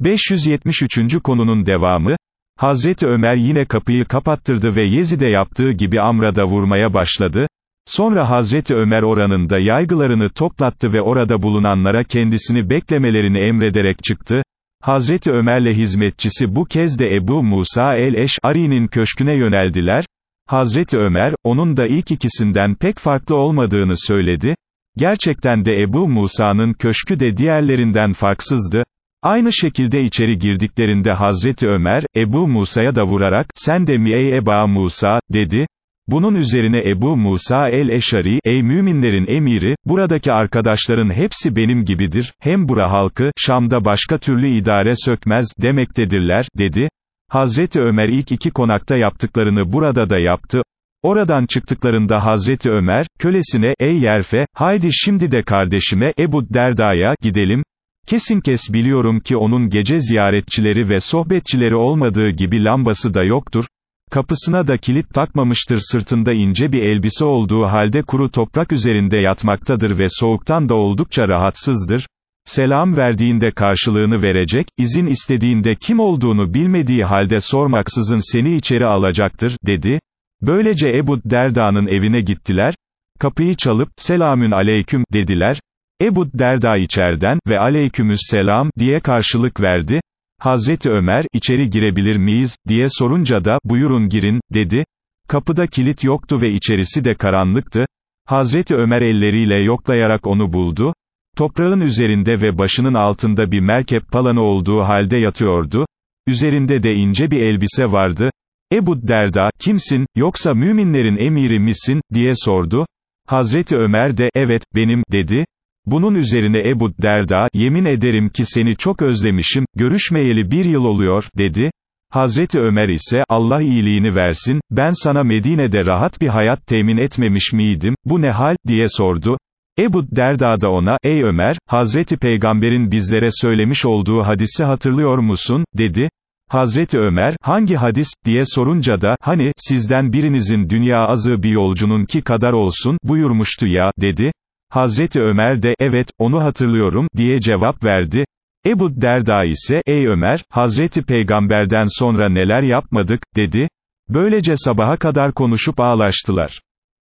573. konunun devamı, Hazreti Ömer yine kapıyı kapattırdı ve Yezid'e yaptığı gibi Amr'a da vurmaya başladı, sonra Hazreti Ömer oranında yaygılarını toplattı ve orada bulunanlara kendisini beklemelerini emrederek çıktı, Hazreti Ömer'le hizmetçisi bu kez de Ebu Musa el-Eş'ari'nin köşküne yöneldiler, Hazreti Ömer, onun da ilk ikisinden pek farklı olmadığını söyledi, gerçekten de Ebu Musa'nın köşkü de diğerlerinden farksızdı, Aynı şekilde içeri girdiklerinde Hazreti Ömer, Ebu Musa'ya da vurarak, sen de mi ey Eba Musa, dedi. Bunun üzerine Ebu Musa el-Eşari, ey müminlerin emiri, buradaki arkadaşların hepsi benim gibidir, hem bura halkı, Şam'da başka türlü idare sökmez, demektedirler, dedi. Hazreti Ömer ilk iki konakta yaptıklarını burada da yaptı. Oradan çıktıklarında Hazreti Ömer, kölesine, ey Yerfe, haydi şimdi de kardeşime, Ebu Derda'ya, gidelim, Kesin kes biliyorum ki onun gece ziyaretçileri ve sohbetçileri olmadığı gibi lambası da yoktur, kapısına da kilit takmamıştır sırtında ince bir elbise olduğu halde kuru toprak üzerinde yatmaktadır ve soğuktan da oldukça rahatsızdır, selam verdiğinde karşılığını verecek, izin istediğinde kim olduğunu bilmediği halde sormaksızın seni içeri alacaktır, dedi. Böylece Ebu Derda'nın evine gittiler, kapıyı çalıp, selamün aleyküm, dediler, Ebu Derda içerden, ve aleykümüsselam, diye karşılık verdi. Hazreti Ömer, içeri girebilir miyiz, diye sorunca da, buyurun girin, dedi. Kapıda kilit yoktu ve içerisi de karanlıktı. Hazreti Ömer elleriyle yoklayarak onu buldu. Toprağın üzerinde ve başının altında bir merkep palanı olduğu halde yatıyordu. Üzerinde de ince bir elbise vardı. Ebu Derda, kimsin, yoksa müminlerin emiri misin, diye sordu. Hazreti Ömer de, evet, benim, dedi. Bunun üzerine Ebu Derda, yemin ederim ki seni çok özlemişim, görüşmeyeli bir yıl oluyor, dedi. Hazreti Ömer ise, Allah iyiliğini versin, ben sana Medine'de rahat bir hayat temin etmemiş miydim, bu ne hal, diye sordu. Ebu Derda da ona, ey Ömer, Hazreti Peygamber'in bizlere söylemiş olduğu hadisi hatırlıyor musun, dedi. Hazreti Ömer, hangi hadis, diye sorunca da, hani, sizden birinizin dünya azı bir yolcunun ki kadar olsun, buyurmuştu ya, dedi. Hazreti Ömer de, evet, onu hatırlıyorum, diye cevap verdi. Ebu Derda ise, ey Ömer, Hazreti Peygamberden sonra neler yapmadık, dedi. Böylece sabaha kadar konuşup ağlaştılar.